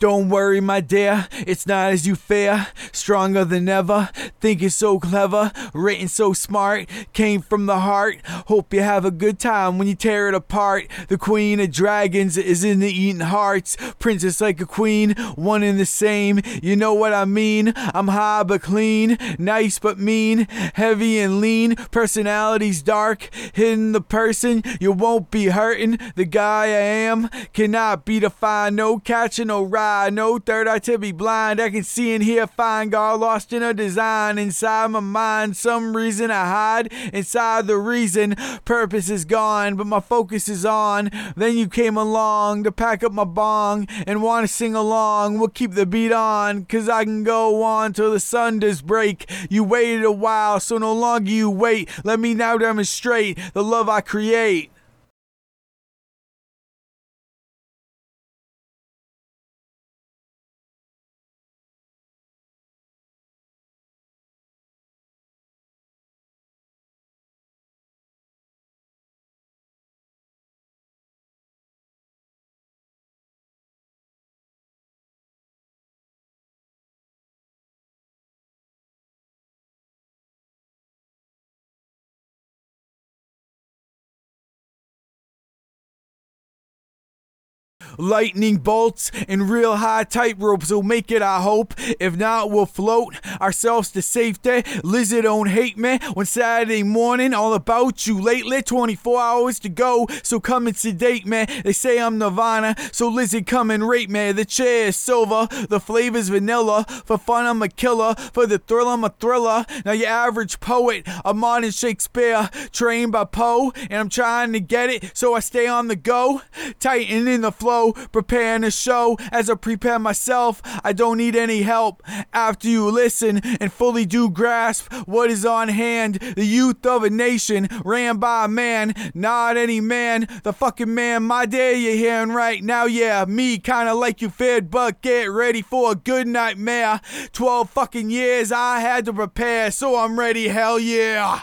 Don't worry, my dear, it's not as you fear. Stronger than ever, thinking so clever, written so smart, came from the heart. Hope you have a good time when you tear it apart. The queen of dragons is in the eating hearts. Princess like a queen, one and the same. You know what I mean? I'm high but clean, nice but mean, heavy and lean. Personality's dark, hidden the person. You won't be hurting. The guy I am cannot be defined. No catching, no ride, no third eye to be blind. I can see and hear fine, God lost in a design inside my mind. Some reason I hide inside the reason. Purpose is gone, but my focus is on. Then you came along to pack up my bong and want to sing along. We'll keep the beat on, cause I can go on till the sun does break. You waited a while, so no longer you wait. Let me now demonstrate the love I create. Lightning bolts and real high tightropes will make it, I hope. If not, we'll float ourselves to safety. Lizzie don't hate me when Saturday morning, all about you lately. 24 hours to go, so come and sedate me. They say I'm Nirvana, so Lizzie come and rate me. The chair is silver, the flavor's vanilla. For fun, I'm a killer. For the thrill, I'm a thriller. Now, your average poet, a modern Shakespeare, trained by Poe, and I'm trying to get it, so I stay on the go. Tighten in the flow preparing a show as I prepare myself. I don't need any help. After you listen and fully do grasp what is on hand, the youth of a nation ran by a man, not any man. The fucking man, my day you're hearing right now, yeah, me kinda like you feared, but get ready for a good nightmare. 12 fucking years I had to prepare, so I'm ready, hell yeah.